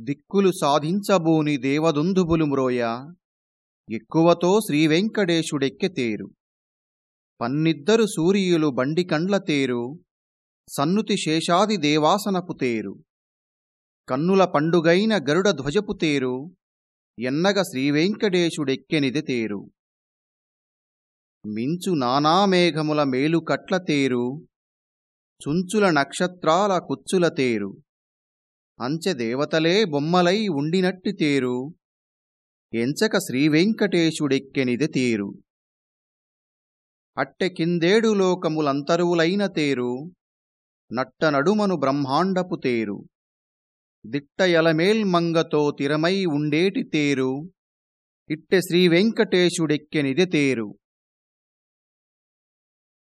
దిక్కులు సాధించబోని దేవదుందుబులు మ్రోయ ఎక్కువతో శ్రీవెంకటేశుడెక్కెతేరు. పన్నిద్దరు సూర్యులు బండి కండ్ల తేరు సన్నుతి శేషాది దేవాసనపు తేరు. కన్నుల పండుగైన గరుడ ధ్వజపు తేరు ఎన్నగ శ్రీవెంకటేశుడెక్కెనిది తేరు. మించు నానామేఘముల మేలుకట్ల తేరు చుంచుల నక్షత్రాల కుచ్చుల తేరు. అంచె దేవతలే బొమ్మలై ఉండినట్టి తేరు. ఎంచక శ్రీవెంకటేశుడెక్కెనిది తేరు. అట్టె కిందేడు లోకములంతరువులైన తేరు. నట్ట నడుమను బ్రహ్మాండపు తేరు. దిట్ట ఎలమేల్మంగతో తిరమై ఉండేటి తేరు. ఇట్టె శ్రీవెంకటేశుడెక్కెనిది తేరు.